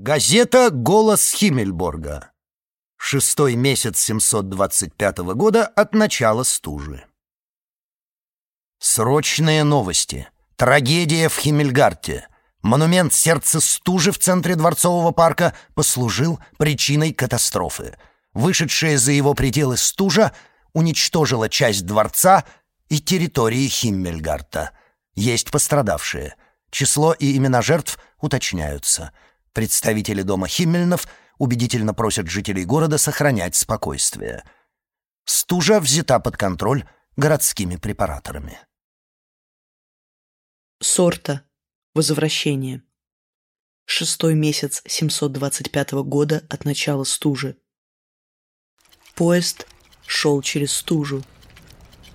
Газета «Голос Химмельборга». Шестой месяц 725 года от начала стужи. Срочные новости. Трагедия в Химмельгарте. Монумент сердца стужи в центре Дворцового парка послужил причиной катастрофы. Вышедшая за его пределы стужа уничтожила часть дворца и территории Химмельгарта. Есть пострадавшие. Число и имена жертв уточняются — Представители дома Химмельнов убедительно просят жителей города сохранять спокойствие. Стужа взята под контроль городскими препараторами. Сорта. Возвращение. Шестой месяц 725 года от начала стужи. Поезд шел через стужу.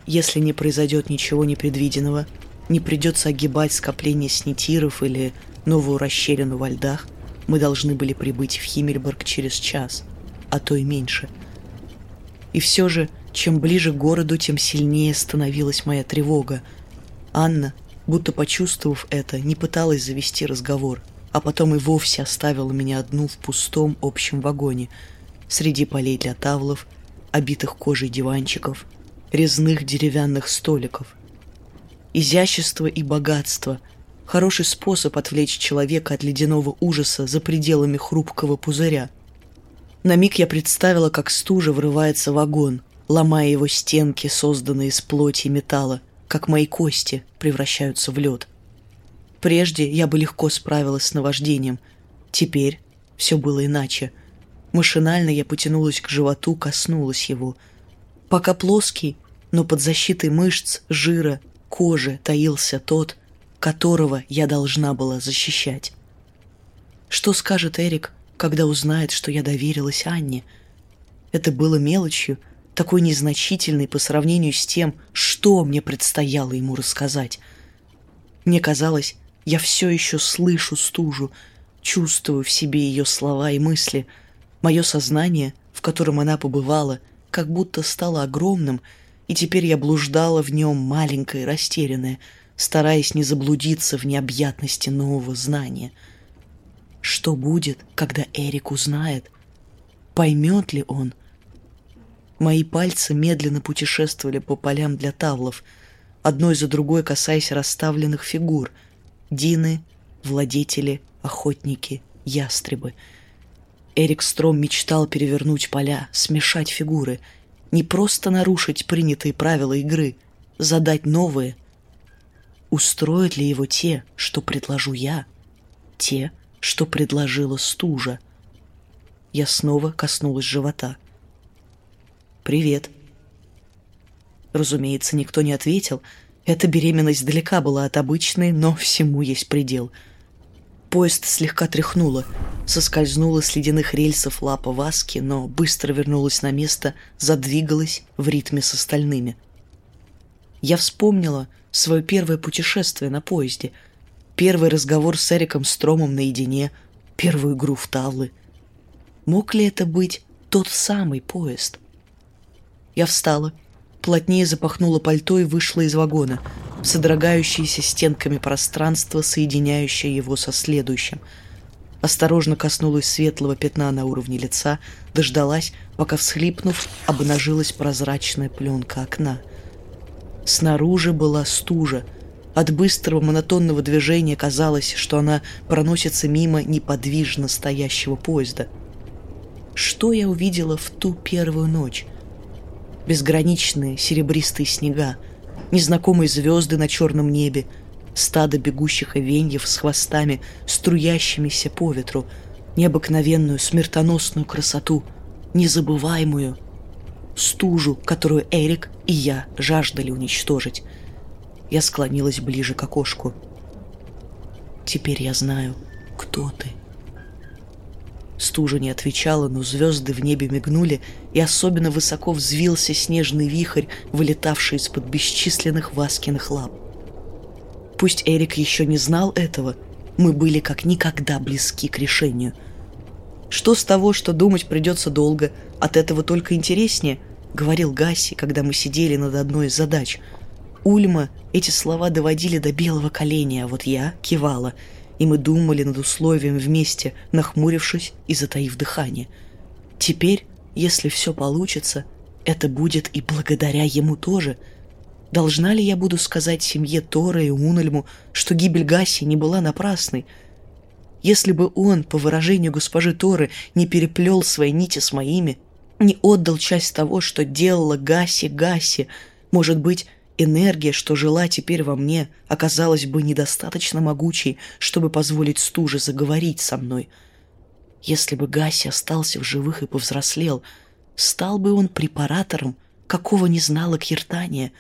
Если не произойдет ничего непредвиденного, не придется огибать скопление снитиров или новую расщелину во льдах, мы должны были прибыть в Химмельберг через час, а то и меньше. И все же, чем ближе к городу, тем сильнее становилась моя тревога. Анна, будто почувствовав это, не пыталась завести разговор, а потом и вовсе оставила меня одну в пустом общем вагоне, среди полей для тавлов, обитых кожей диванчиков, резных деревянных столиков. Изящество и богатство — Хороший способ отвлечь человека от ледяного ужаса за пределами хрупкого пузыря. На миг я представила, как стужа врывается в вагон, ломая его стенки, созданные из плоти и металла, как мои кости превращаются в лед. Прежде я бы легко справилась с наваждением. Теперь все было иначе. Машинально я потянулась к животу, коснулась его. Пока плоский, но под защитой мышц, жира, кожи таился тот, которого я должна была защищать. Что скажет Эрик, когда узнает, что я доверилась Анне? Это было мелочью, такой незначительной по сравнению с тем, что мне предстояло ему рассказать. Мне казалось, я все еще слышу стужу, чувствую в себе ее слова и мысли. Мое сознание, в котором она побывала, как будто стало огромным, и теперь я блуждала в нем маленькая и растерянная — стараясь не заблудиться в необъятности нового знания. Что будет, когда Эрик узнает? Поймет ли он? Мои пальцы медленно путешествовали по полям для тавлов, одной за другой касаясь расставленных фигур. Дины, владетели, охотники, ястребы. Эрик Стром мечтал перевернуть поля, смешать фигуры, не просто нарушить принятые правила игры, задать новые — Устроят ли его те, что предложу я? Те, что предложила стужа? Я снова коснулась живота. «Привет». Разумеется, никто не ответил. Эта беременность далека была от обычной, но всему есть предел. Поезд слегка тряхнуло, соскользнула с ледяных рельсов лапа Васки, но быстро вернулась на место, задвигалась в ритме с остальными. Я вспомнила, свое первое путешествие на поезде, первый разговор с Эриком Стромом наедине, первую игру в тавлы. Мог ли это быть тот самый поезд? Я встала, плотнее запахнула пальто и вышла из вагона, в содрогающееся стенками пространство, соединяющее его со следующим. Осторожно коснулась светлого пятна на уровне лица, дождалась, пока, всхлипнув, обнажилась прозрачная пленка окна — Снаружи была стужа. От быстрого монотонного движения казалось, что она проносится мимо неподвижно стоящего поезда. Что я увидела в ту первую ночь? Безграничные серебристые снега, незнакомые звезды на черном небе, стадо бегущих овеньев с хвостами, струящимися по ветру, необыкновенную смертоносную красоту, незабываемую — стужу, которую Эрик и я жаждали уничтожить. Я склонилась ближе к окошку. «Теперь я знаю, кто ты». Стужа не отвечала, но звезды в небе мигнули, и особенно высоко взвился снежный вихрь, вылетавший из-под бесчисленных Васкиных лап. Пусть Эрик еще не знал этого, мы были как никогда близки к решению — что с того, что думать придется долго, от этого только интереснее, говорил Гасси, когда мы сидели над одной из задач. Ульма эти слова доводили до белого коленя, а вот я кивала. и мы думали над условием вместе, нахмурившись и затаив дыхание. Теперь, если все получится, это будет и благодаря ему тоже. Должна ли я буду сказать семье Тора и Унельму, что гибель Гаси не была напрасной? Если бы он, по выражению госпожи Торы, не переплел свои нити с моими, не отдал часть того, что делала Гаси Гаси, может быть, энергия, что жила теперь во мне, оказалась бы недостаточно могучей, чтобы позволить стуже заговорить со мной. Если бы Гаси остался в живых и повзрослел — Стал бы он препаратором, какого не знала Киртания.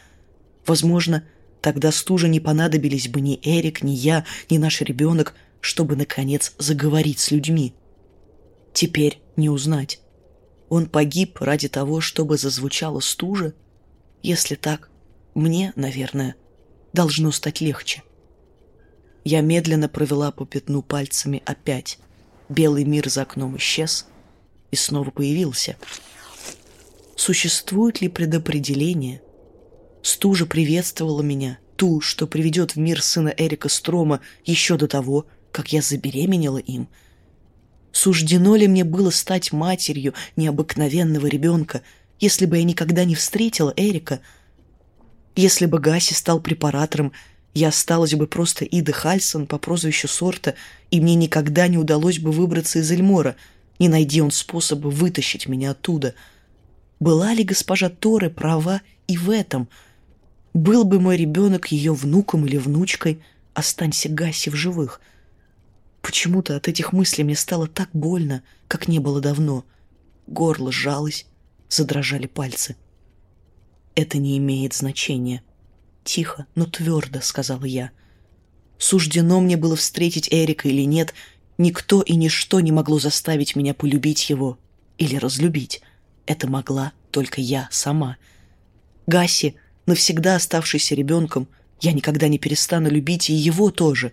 Возможно, тогда стужа не понадобились бы ни Эрик, ни я, ни наш ребенок, чтобы, наконец, заговорить с людьми. Теперь не узнать. Он погиб ради того, чтобы зазвучала стужа? Если так, мне, наверное, должно стать легче. Я медленно провела по пятну пальцами опять. Белый мир за окном исчез и снова появился — Существует ли предопределение? Стужа приветствовала меня, ту, что приведет в мир сына Эрика Строма еще до того, как я забеременела им. Суждено ли мне было стать матерью необыкновенного ребенка, если бы я никогда не встретила Эрика? Если бы Гаси стал препаратором, я осталась бы просто Ида Хальсон по прозвищу Сорта, и мне никогда не удалось бы выбраться из Эльмора, не найди он способа вытащить меня оттуда — была ли госпожа Торы права и в этом? Был бы мой ребенок ее внуком или внучкой, останься Гаси в живых. Почему-то от этих мыслей мне стало так больно, как не было давно. Горло сжалось, задрожали пальцы. «Это не имеет значения», — тихо, но твердо сказала я. «Суждено мне было встретить Эрика или нет, никто и ничто не могло заставить меня полюбить его или разлюбить. Это могла только я сама. Гаси, навсегда оставшийся ребенком, я никогда не перестану любить и его тоже.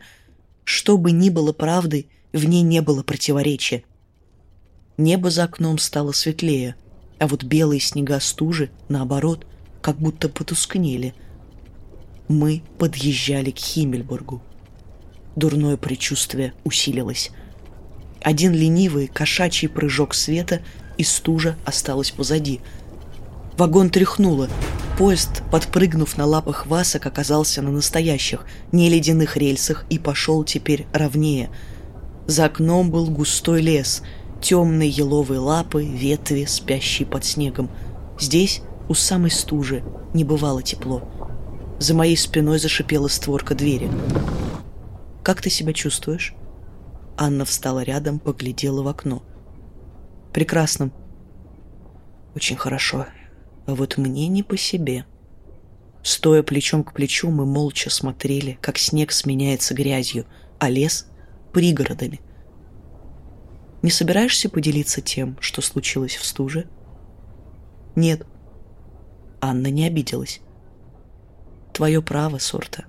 Что бы ни было правдой, в ней не было противоречия. Небо за окном стало светлее, а вот белые снега стужи, наоборот, как будто потускнели. Мы подъезжали к Химмельбургу. Дурное предчувствие усилилось. Один ленивый кошачий прыжок света — и стужа осталась позади. Вагон тряхнуло. Поезд, подпрыгнув на лапах васок, оказался на настоящих, не ледяных рельсах и пошел теперь ровнее. За окном был густой лес, темные еловые лапы, ветви, спящие под снегом. Здесь, у самой стужи, не бывало тепло. За моей спиной зашипела створка двери. «Как ты себя чувствуешь?» Анна встала рядом, поглядела в окно прекрасным. Очень хорошо. А вот мне не по себе. Стоя плечом к плечу, мы молча смотрели, как снег сменяется грязью, а лес — пригородами. Не собираешься поделиться тем, что случилось в стуже? Нет. Анна не обиделась. Твое право, Сорта.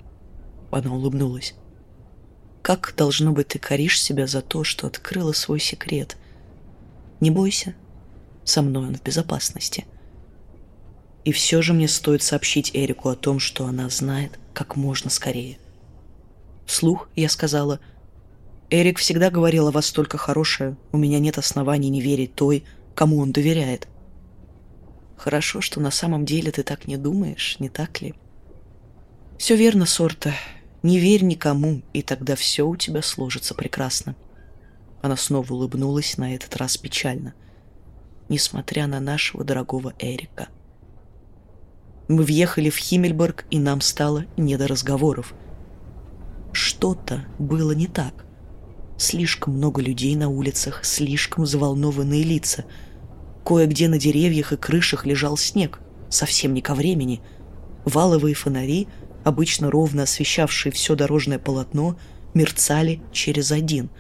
Она улыбнулась. Как, должно быть, ты коришь себя за то, что открыла свой секрет, не бойся, со мной он в безопасности. И все же мне стоит сообщить Эрику о том, что она знает как можно скорее. Вслух я сказала, «Эрик всегда говорил о вас только хорошее, у меня нет оснований не верить той, кому он доверяет». «Хорошо, что на самом деле ты так не думаешь, не так ли?» «Все верно, Сорта. Не верь никому, и тогда все у тебя сложится прекрасно». Она снова улыбнулась, на этот раз печально. Несмотря на нашего дорогого Эрика. Мы въехали в Химмельберг, и нам стало не до разговоров. Что-то было не так. Слишком много людей на улицах, слишком заволнованные лица. Кое-где на деревьях и крышах лежал снег, совсем не ко времени. Валовые фонари, обычно ровно освещавшие все дорожное полотно, мерцали через один —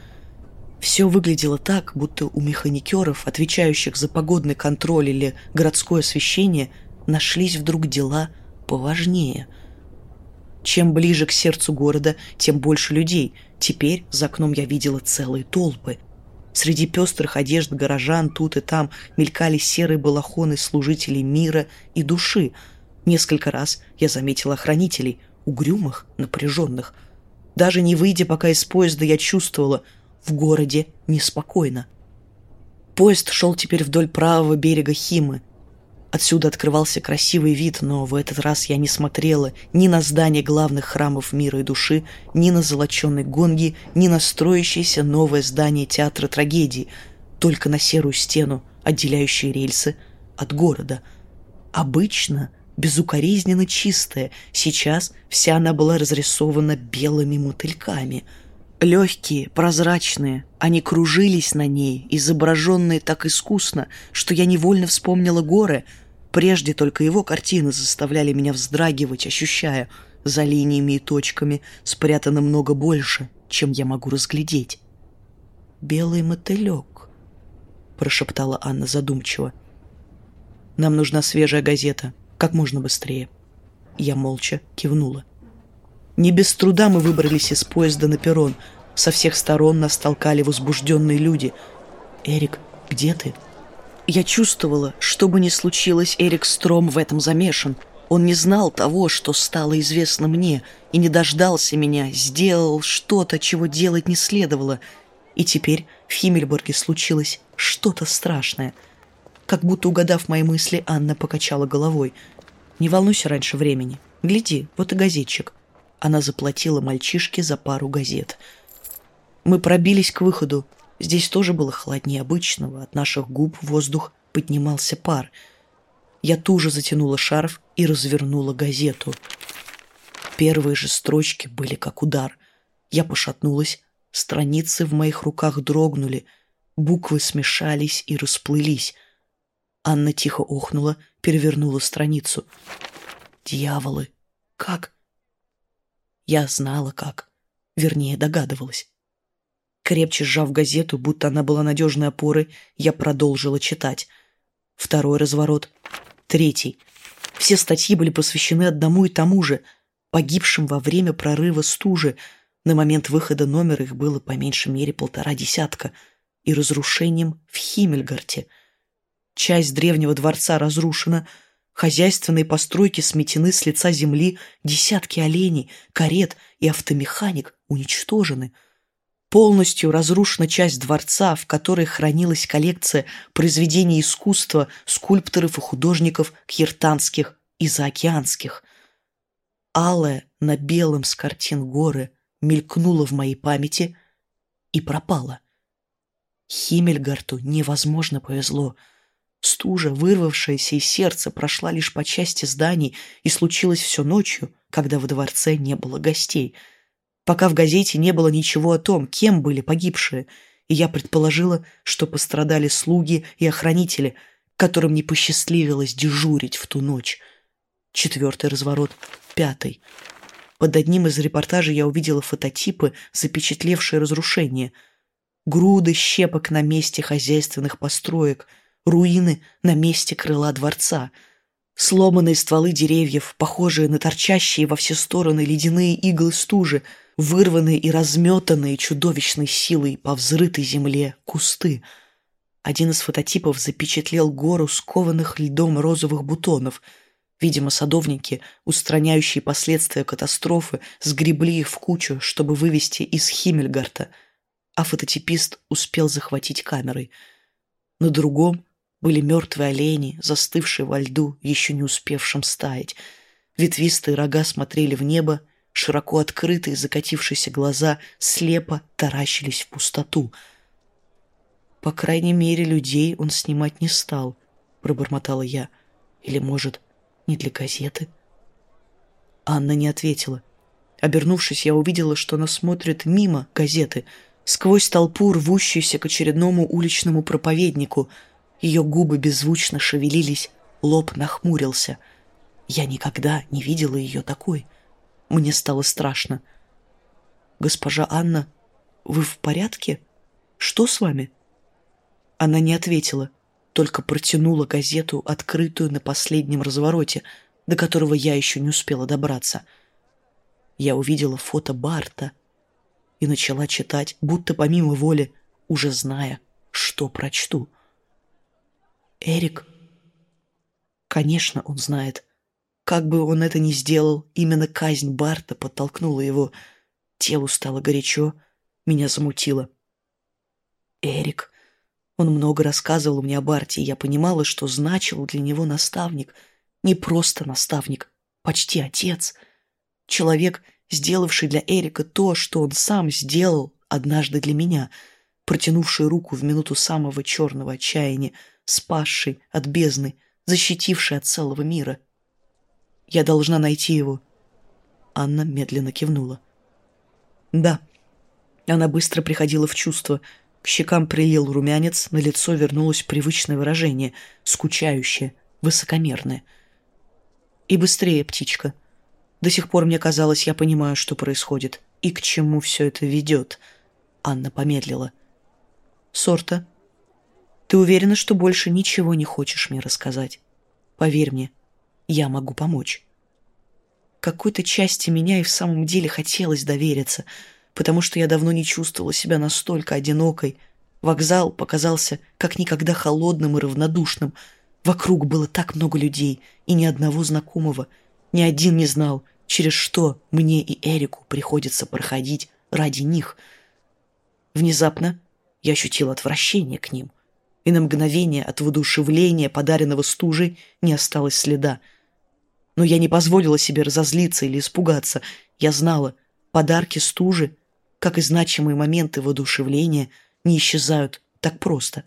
все выглядело так, будто у механикеров, отвечающих за погодный контроль или городское освещение, нашлись вдруг дела поважнее. Чем ближе к сердцу города, тем больше людей. Теперь за окном я видела целые толпы. Среди пестрых одежд горожан тут и там мелькали серые балахоны служителей мира и души. Несколько раз я заметила охранителей, угрюмых, напряженных. Даже не выйдя пока из поезда, я чувствовала, в городе неспокойно. Поезд шел теперь вдоль правого берега Химы. Отсюда открывался красивый вид, но в этот раз я не смотрела ни на здание главных храмов мира и души, ни на золоченые гонги, ни на строящееся новое здание театра трагедии, только на серую стену, отделяющую рельсы от города. Обычно безукоризненно чистая, сейчас вся она была разрисована белыми мотыльками — Легкие, прозрачные, они кружились на ней, изображенные так искусно, что я невольно вспомнила горы. Прежде только его картины заставляли меня вздрагивать, ощущая, за линиями и точками спрятано много больше, чем я могу разглядеть. «Белый мотылек», — прошептала Анна задумчиво. «Нам нужна свежая газета, как можно быстрее». Я молча кивнула. Не без труда мы выбрались из поезда на перрон. Со всех сторон нас толкали возбужденные люди. «Эрик, где ты?» Я чувствовала, что бы ни случилось, Эрик Стром в этом замешан. Он не знал того, что стало известно мне, и не дождался меня, сделал что-то, чего делать не следовало. И теперь в Химмельбурге случилось что-то страшное. Как будто угадав мои мысли, Анна покачала головой. «Не волнуйся раньше времени. Гляди, вот и газетчик». Она заплатила мальчишке за пару газет. Мы пробились к выходу. Здесь тоже было холоднее обычного. От наших губ воздух поднимался пар. Я туже затянула шарф и развернула газету. Первые же строчки были как удар. Я пошатнулась, страницы в моих руках дрогнули, буквы смешались и расплылись. Анна тихо охнула, перевернула страницу. «Дьяволы! Как? Я знала как. Вернее, догадывалась. Крепче сжав газету, будто она была надежной опорой, я продолжила читать. Второй разворот. Третий. Все статьи были посвящены одному и тому же, погибшим во время прорыва стужи. На момент выхода номера их было по меньшей мере полтора десятка. И разрушением в Химмельгарте. Часть древнего дворца разрушена — Хозяйственные постройки сметены с лица земли, десятки оленей, карет и автомеханик уничтожены. Полностью разрушена часть дворца, в которой хранилась коллекция произведений искусства скульпторов и художников киртанских и заокеанских. Алая на белом с картин горы мелькнула в моей памяти и пропала. Химмельгарту невозможно повезло — Стужа, вырвавшаяся из сердца, прошла лишь по части зданий и случилось все ночью, когда во дворце не было гостей. Пока в газете не было ничего о том, кем были погибшие, и я предположила, что пострадали слуги и охранители, которым не посчастливилось дежурить в ту ночь. Четвертый разворот, пятый. Под одним из репортажей я увидела фототипы, запечатлевшие разрушение. Груды щепок на месте хозяйственных построек — руины на месте крыла дворца. Сломанные стволы деревьев, похожие на торчащие во все стороны ледяные иглы стужи, вырванные и разметанные чудовищной силой по взрытой земле кусты. Один из фототипов запечатлел гору скованных льдом розовых бутонов. Видимо, садовники, устраняющие последствия катастрофы, сгребли их в кучу, чтобы вывести из Химмельгарта, а фототипист успел захватить камерой. На другом были мертвые олени, застывшие во льду, еще не успевшим стаять. Ветвистые рога смотрели в небо, широко открытые закатившиеся глаза слепо таращились в пустоту. «По крайней мере, людей он снимать не стал», — пробормотала я. «Или, может, не для газеты?» Анна не ответила. Обернувшись, я увидела, что она смотрит мимо газеты, сквозь толпу, рвущуюся к очередному уличному проповеднику — ее губы беззвучно шевелились, лоб нахмурился. Я никогда не видела ее такой. Мне стало страшно. «Госпожа Анна, вы в порядке? Что с вами?» Она не ответила, только протянула газету, открытую на последнем развороте, до которого я еще не успела добраться. Я увидела фото Барта и начала читать, будто помимо воли, уже зная, что прочту — Эрик? Конечно, он знает. Как бы он это ни сделал, именно казнь Барта подтолкнула его. Телу стало горячо, меня замутило. Эрик. Он много рассказывал мне об Арте, и я понимала, что значил для него наставник. Не просто наставник, почти отец. Человек, сделавший для Эрика то, что он сам сделал однажды для меня, протянувший руку в минуту самого черного отчаяния, спасший от бездны, защитивший от целого мира. Я должна найти его. Анна медленно кивнула. Да. Она быстро приходила в чувство. К щекам прилил румянец, на лицо вернулось привычное выражение, скучающее, высокомерное. И быстрее, птичка. До сих пор мне казалось, я понимаю, что происходит и к чему все это ведет. Анна помедлила. Сорта, ты уверена, что больше ничего не хочешь мне рассказать? Поверь мне, я могу помочь. Какой-то части меня и в самом деле хотелось довериться, потому что я давно не чувствовала себя настолько одинокой. Вокзал показался как никогда холодным и равнодушным. Вокруг было так много людей и ни одного знакомого. Ни один не знал, через что мне и Эрику приходится проходить ради них. Внезапно я ощутила отвращение к ним, и на мгновение от воодушевления, подаренного стужей, не осталось следа — но я не позволила себе разозлиться или испугаться. Я знала, подарки стужи, как и значимые моменты воодушевления, не исчезают так просто.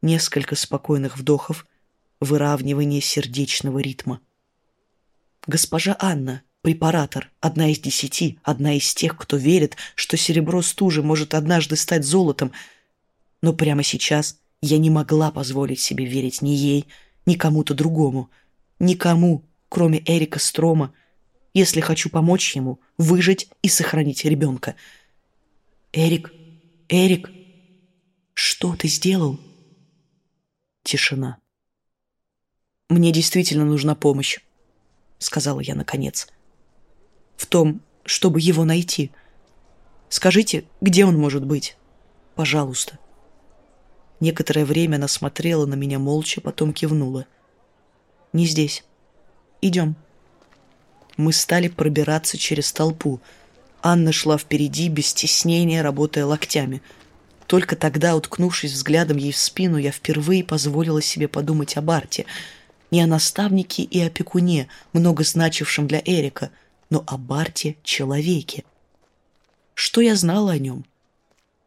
Несколько спокойных вдохов, выравнивание сердечного ритма. Госпожа Анна, препаратор, одна из десяти, одна из тех, кто верит, что серебро стужи может однажды стать золотом. Но прямо сейчас я не могла позволить себе верить ни ей, ни кому-то другому — Никому, кроме Эрика Строма, если хочу помочь ему выжить и сохранить ребенка. «Эрик, Эрик, что ты сделал?» Тишина. «Мне действительно нужна помощь», — сказала я наконец. «В том, чтобы его найти. Скажите, где он может быть? Пожалуйста». Некоторое время она смотрела на меня молча, потом кивнула — не здесь. Идем. Мы стали пробираться через толпу. Анна шла впереди, без стеснения, работая локтями. Только тогда, уткнувшись взглядом ей в спину, я впервые позволила себе подумать об Арте. Не о наставнике и опекуне, много значившем для Эрика, но о Арте человеке. Что я знала о нем?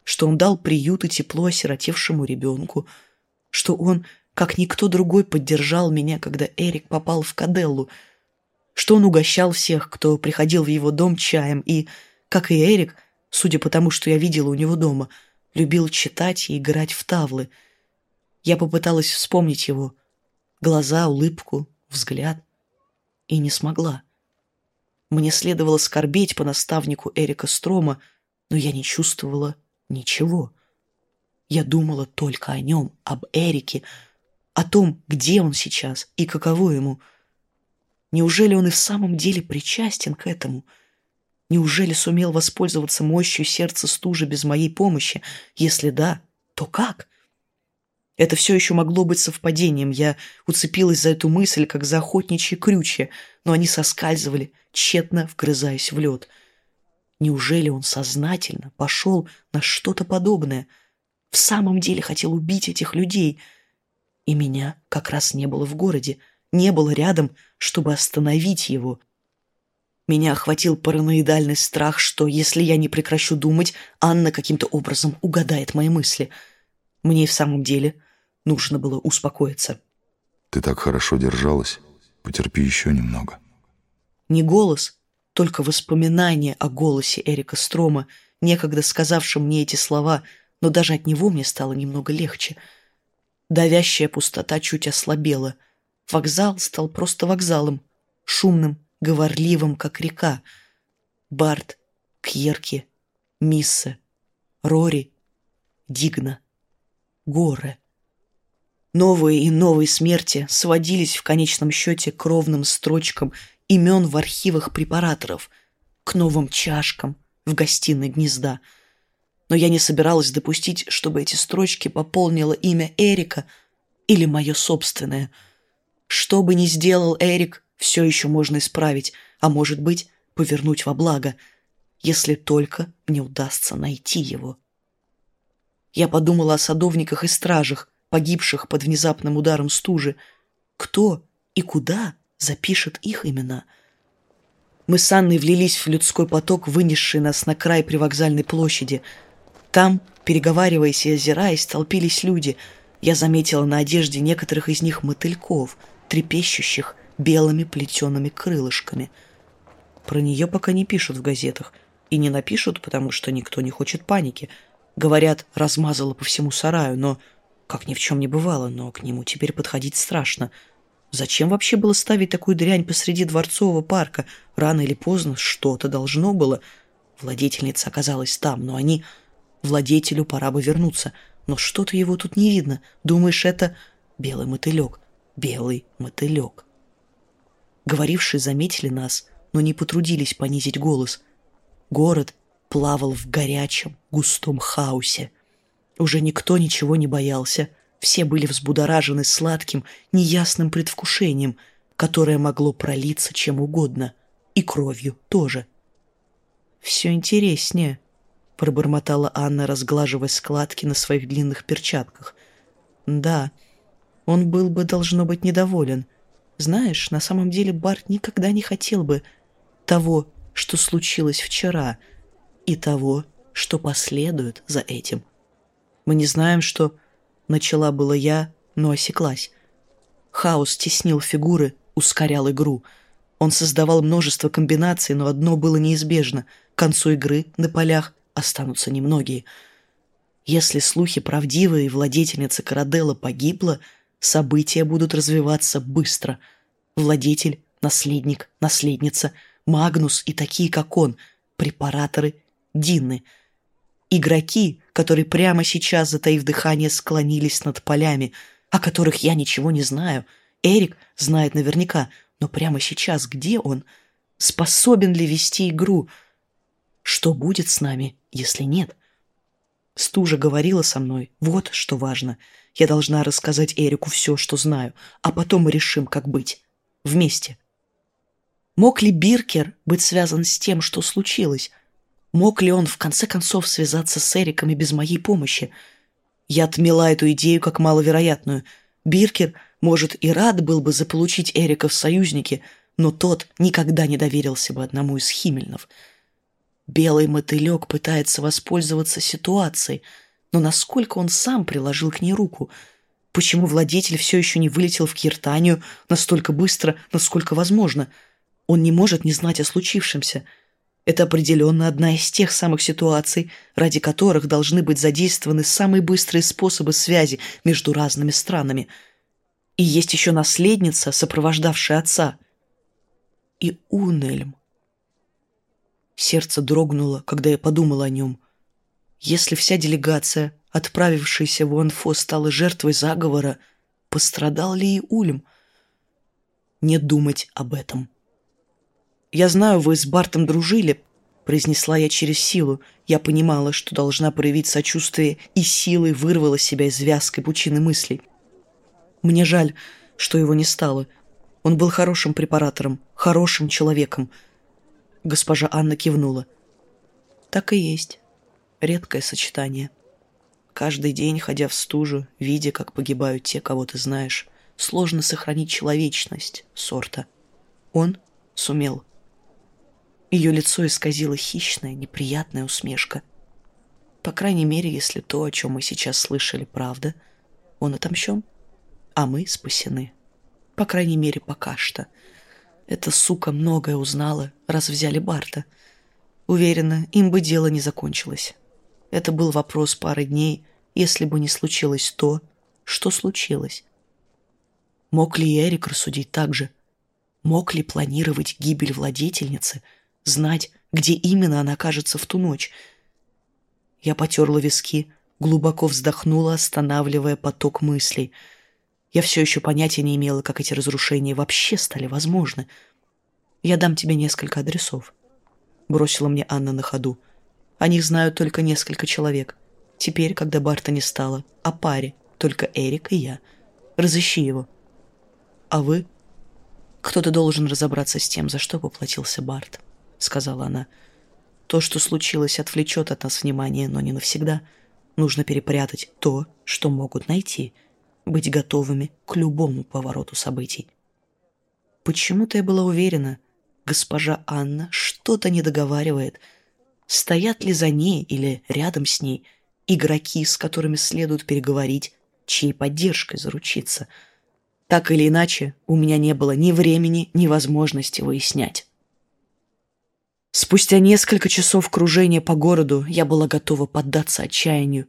Что он дал приют и тепло осиротевшему ребенку, что он как никто другой поддержал меня, когда Эрик попал в Каделлу, что он угощал всех, кто приходил в его дом чаем, и, как и Эрик, судя по тому, что я видела у него дома, любил читать и играть в тавлы. Я попыталась вспомнить его. Глаза, улыбку, взгляд. И не смогла. Мне следовало скорбеть по наставнику Эрика Строма, но я не чувствовала ничего. Я думала только о нем, об Эрике, о том, где он сейчас и каково ему. Неужели он и в самом деле причастен к этому? Неужели сумел воспользоваться мощью сердца стужи без моей помощи? Если да, то как? Это все еще могло быть совпадением. Я уцепилась за эту мысль, как за охотничьи крючья, но они соскальзывали, тщетно вгрызаясь в лед. Неужели он сознательно пошел на что-то подобное? В самом деле хотел убить этих людей — и меня как раз не было в городе, не было рядом, чтобы остановить его. Меня охватил параноидальный страх, что если я не прекращу думать, Анна каким-то образом угадает мои мысли. Мне в самом деле нужно было успокоиться. Ты так хорошо держалась. Потерпи еще немного. Не голос, только воспоминание о голосе Эрика Строма, некогда сказавшем мне эти слова, но даже от него мне стало немного легче — Давящая пустота чуть ослабела. Вокзал стал просто вокзалом, шумным, говорливым, как река. Барт, Кьерки, Миссе, Рори, Дигна, Горы. Новые и новые смерти сводились в конечном счете к ровным строчкам имен в архивах препараторов, к новым чашкам в гостиной гнезда — но я не собиралась допустить, чтобы эти строчки пополнило имя Эрика или мое собственное. Что бы ни сделал Эрик, все еще можно исправить, а может быть, повернуть во благо. если только мне удастся найти его. Я подумала о садовниках и стражах, погибших под внезапным ударом стужи. Кто и куда запишет их имена? Мы с Анной влились в людской поток, вынесший нас на край привокзальной площади. Там, переговариваясь и озираясь, толпились люди. Я заметила на одежде некоторых из них мотыльков, трепещущих белыми плетеными крылышками. Про нее пока не пишут в газетах. И не напишут, потому что никто не хочет паники. Говорят, размазала по всему сараю, но как ни в чем не бывало, но к нему теперь подходить страшно. Зачем вообще было ставить такую дрянь посреди дворцового парка? Рано или поздно что-то должно было. Владетельница оказалась там, но они... Владетелю пора бы вернуться. Но что-то его тут не видно. Думаешь, это белый мотылек? Белый мотылек. Говорившие заметили нас, но не потрудились понизить голос. Город плавал в горячем, густом хаосе. Уже никто ничего не боялся. Все были взбудоражены сладким, неясным предвкушением, которое могло пролиться чем угодно. И кровью тоже. «Все интереснее», — пробормотала Анна, разглаживая складки на своих длинных перчатках. «Да, он был бы, должно быть, недоволен. Знаешь, на самом деле Барт никогда не хотел бы того, что случилось вчера, и того, что последует за этим». Мы не знаем, что... Начала было я, но осеклась. Хаос теснил фигуры, ускорял игру. Он создавал множество комбинаций, но одно было неизбежно. К концу игры на полях останутся немногие. Если слухи правдивые и владетельница Караделла погибла, события будут развиваться быстро. Владетель, наследник, наследница, Магнус и такие, как он, препараторы, Динны — Игроки, которые прямо сейчас, затаив дыхание, склонились над полями, о которых я ничего не знаю. Эрик знает наверняка, но прямо сейчас где он? Способен ли вести игру? Что будет с нами, если нет? Стужа говорила со мной, вот что важно. Я должна рассказать Эрику все, что знаю, а потом мы решим, как быть. Вместе. Мог ли Биркер быть связан с тем, что случилось? Мог ли он в конце концов связаться с Эриком и без моей помощи? Я отмела эту идею как маловероятную. Биркер, может, и рад был бы заполучить Эрика в союзники, но тот никогда не доверился бы одному из Химельнов. Белый мотылек пытается воспользоваться ситуацией, но насколько он сам приложил к ней руку? Почему владетель все еще не вылетел в Киртанию настолько быстро, насколько возможно? Он не может не знать о случившемся — это определенно одна из тех самых ситуаций, ради которых должны быть задействованы самые быстрые способы связи между разными странами. И есть еще наследница, сопровождавшая отца. И Унельм. Сердце дрогнуло, когда я подумала о нем. Если вся делегация, отправившаяся в Уанфо, стала жертвой заговора, пострадал ли и Ульм? Не думать об этом. «Я знаю, вы с Бартом дружили», — произнесла я через силу. Я понимала, что должна проявить сочувствие, и силой вырвала себя из вязкой пучины мыслей. Мне жаль, что его не стало. Он был хорошим препаратором, хорошим человеком. Госпожа Анна кивнула. Так и есть. Редкое сочетание. Каждый день, ходя в стужу, видя, как погибают те, кого ты знаешь, сложно сохранить человечность сорта. Он сумел. Ее лицо исказило хищная, неприятная усмешка. По крайней мере, если то, о чем мы сейчас слышали, правда, он отомщен, а мы спасены. По крайней мере, пока что. Эта сука многое узнала, раз взяли Барта. Уверена, им бы дело не закончилось. Это был вопрос пары дней, если бы не случилось то, что случилось. Мог ли Эрик рассудить так же? Мог ли планировать гибель владетельницы – знать, где именно она окажется в ту ночь. Я потерла виски, глубоко вздохнула, останавливая поток мыслей. Я все еще понятия не имела, как эти разрушения вообще стали возможны. «Я дам тебе несколько адресов», — бросила мне Анна на ходу. «О них знают только несколько человек. Теперь, когда Барта не стало, о паре, только Эрик и я. Разыщи его. А вы? Кто-то должен разобраться с тем, за что поплатился Барт». — сказала она. То, что случилось, отвлечет от нас внимание, но не навсегда. Нужно перепрятать то, что могут найти. Быть готовыми к любому повороту событий. Почему-то я была уверена, госпожа Анна что-то не договаривает. Стоят ли за ней или рядом с ней игроки, с которыми следует переговорить, чьей поддержкой заручиться. Так или иначе, у меня не было ни времени, ни возможности выяснять. Спустя несколько часов кружения по городу я была готова поддаться отчаянию.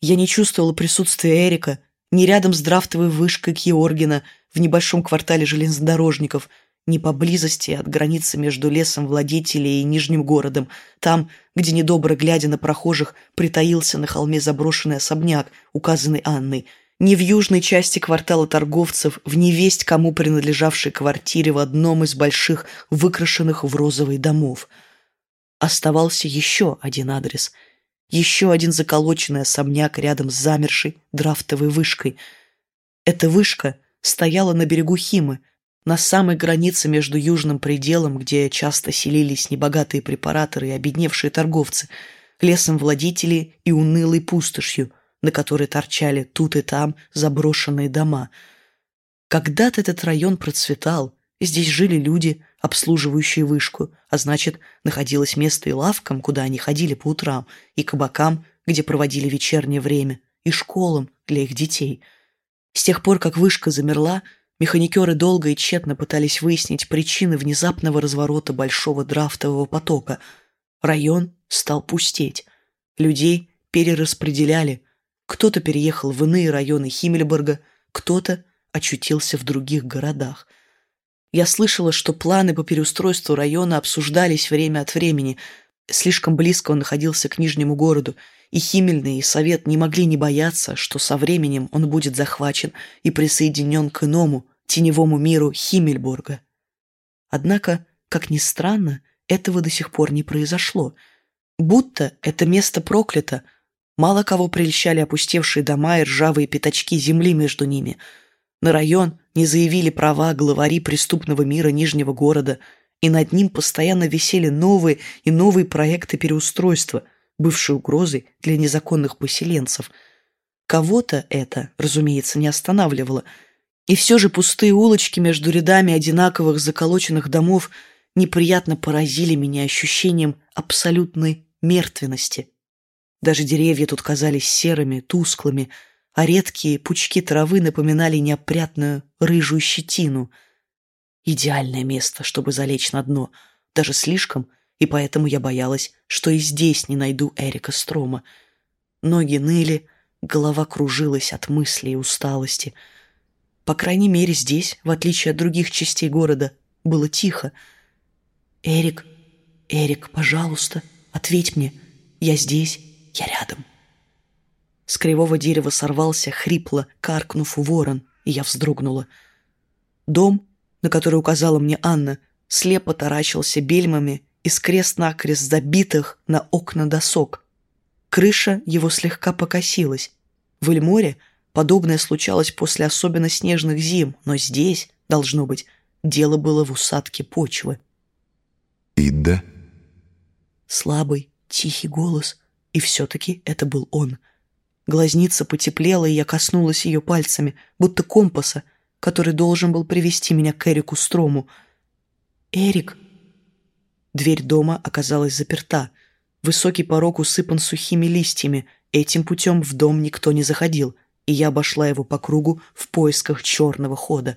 Я не чувствовала присутствия Эрика ни рядом с драфтовой вышкой Георгина в небольшом квартале железнодорожников – не поблизости от границы между лесом владетелей и Нижним городом, там, где, недобро глядя на прохожих, притаился на холме заброшенный особняк, указанный Анной, не в южной части квартала торговцев, в невесть кому принадлежавшей квартире в одном из больших, выкрашенных в розовый домов. Оставался еще один адрес, еще один заколоченный особняк рядом с замершей драфтовой вышкой. Эта вышка стояла на берегу Химы, на самой границе между южным пределом, где часто селились небогатые препараторы и обедневшие торговцы, лесом владителей и унылой пустошью, на которой торчали тут и там заброшенные дома. Когда-то этот район процветал, здесь жили люди, обслуживающие вышку, а значит, находилось место и лавкам, куда они ходили по утрам, и кабакам, где проводили вечернее время, и школам для их детей. С тех пор, как вышка замерла, Механикеры долго и тщетно пытались выяснить причины внезапного разворота большого драфтового потока. Район стал пустеть. Людей перераспределяли. Кто-то переехал в иные районы Химмельберга, кто-то очутился в других городах. Я слышала, что планы по переустройству района обсуждались время от времени. Слишком близко он находился к Нижнему городу, и Химмельный и Совет не могли не бояться, что со временем он будет захвачен и присоединен к иному, теневому миру Химмельбурга. Однако, как ни странно, этого до сих пор не произошло. Будто это место проклято, мало кого прельщали опустевшие дома и ржавые пятачки земли между ними. На район не заявили права главари преступного мира Нижнего города, и над ним постоянно висели новые и новые проекты переустройства – бывшей угрозой для незаконных поселенцев. Кого-то это, разумеется, не останавливало. И все же пустые улочки между рядами одинаковых заколоченных домов неприятно поразили меня ощущением абсолютной мертвенности. Даже деревья тут казались серыми, тусклыми, а редкие пучки травы напоминали неопрятную рыжую щетину. Идеальное место, чтобы залечь на дно, даже слишком — и поэтому я боялась, что и здесь не найду Эрика Строма. Ноги ныли, голова кружилась от мыслей и усталости. По крайней мере, здесь, в отличие от других частей города, было тихо. «Эрик, Эрик, пожалуйста, ответь мне. Я здесь, я рядом». С кривого дерева сорвался, хрипло, каркнув ворон, и я вздрогнула. Дом, на который указала мне Анна, слепо таращился бельмами из крест-накрест забитых на окна досок. Крыша его слегка покосилась. В Эльморе подобное случалось после особенно снежных зим, но здесь, должно быть, дело было в усадке почвы. «Ида?» Слабый, тихий голос, и все-таки это был он. Глазница потеплела, и я коснулась ее пальцами, будто компаса, который должен был привести меня к Эрику Строму. «Эрик!» Дверь дома оказалась заперта. Высокий порог усыпан сухими листьями. Этим путем в дом никто не заходил, и я обошла его по кругу в поисках черного хода.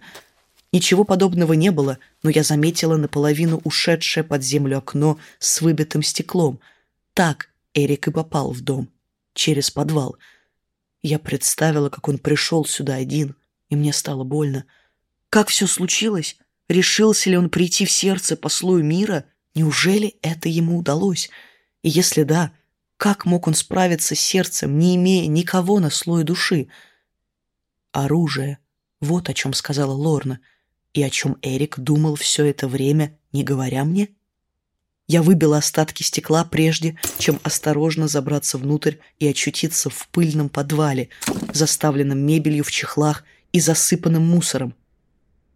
Ничего подобного не было, но я заметила наполовину ушедшее под землю окно с выбитым стеклом. Так Эрик и попал в дом. Через подвал. Я представила, как он пришел сюда один, и мне стало больно. Как все случилось? Решился ли он прийти в сердце по слою мира — Неужели это ему удалось? И если да, как мог он справиться с сердцем, не имея никого на слое души? Оружие. Вот о чем сказала Лорна. И о чем Эрик думал все это время, не говоря мне? Я выбила остатки стекла прежде, чем осторожно забраться внутрь и очутиться в пыльном подвале, заставленном мебелью в чехлах и засыпанным мусором.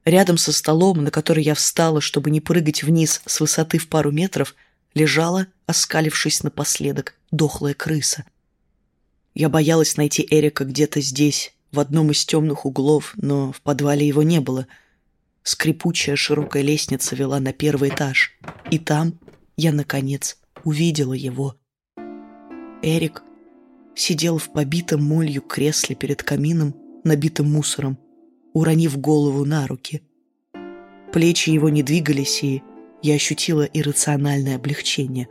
Рядом со столом, на который я встала, чтобы не прыгать вниз с высоты в пару метров, лежала, оскалившись напоследок, дохлая крыса. Я боялась найти Эрика где-то здесь, в одном из темных углов, но в подвале его не было. Скрипучая широкая лестница вела на первый этаж, и там я, наконец, увидела его. Эрик сидел в побитом молью кресле перед камином, набитым мусором, уронив голову на руки. Плечи его не двигались, и я ощутила иррациональное облегчение.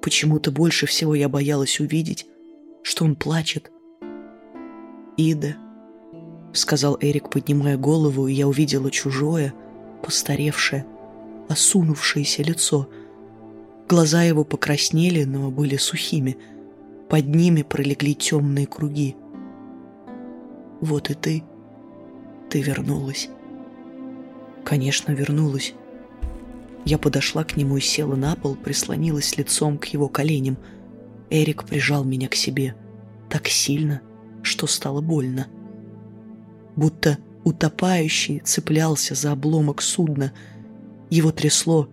Почему-то больше всего я боялась увидеть, что он плачет. «Ида», — сказал Эрик, поднимая голову, и я увидела чужое, постаревшее, осунувшееся лицо. Глаза его покраснели, но были сухими. Под ними пролегли темные круги. «Вот и ты. Ты вернулась». «Конечно, вернулась». Я подошла к нему и села на пол, прислонилась лицом к его коленям. Эрик прижал меня к себе так сильно, что стало больно. Будто утопающий цеплялся за обломок судна. Его трясло,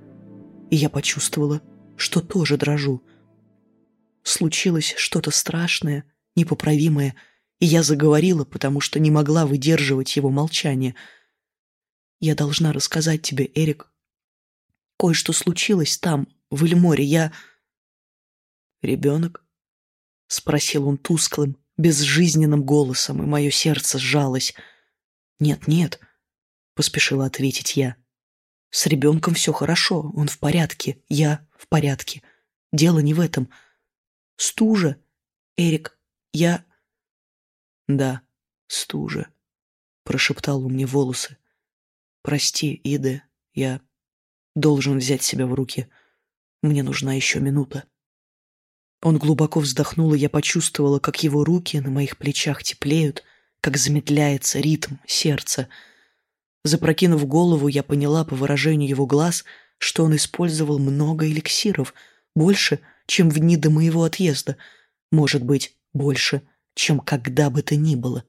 и я почувствовала, что тоже дрожу. Случилось что-то страшное, непоправимое, и я заговорила, потому что не могла выдерживать его молчание. «Я должна рассказать тебе, Эрик, Кое-что случилось там, в Эльморе. Я...» «Ребенок?» — спросил он тусклым, безжизненным голосом, и мое сердце сжалось. «Нет-нет», — поспешила ответить я. «С ребенком все хорошо, он в порядке, я в порядке. Дело не в этом. Стужа, Эрик, я...» «Да, стужа», — прошептал он мне волосы. «Прости, Ида, я Должен взять себя в руки. Мне нужна еще минута. Он глубоко вздохнул, и я почувствовала, как его руки на моих плечах теплеют, как замедляется ритм сердца. Запрокинув голову, я поняла по выражению его глаз, что он использовал много эликсиров, больше, чем в дни до моего отъезда, может быть, больше, чем когда бы то ни было.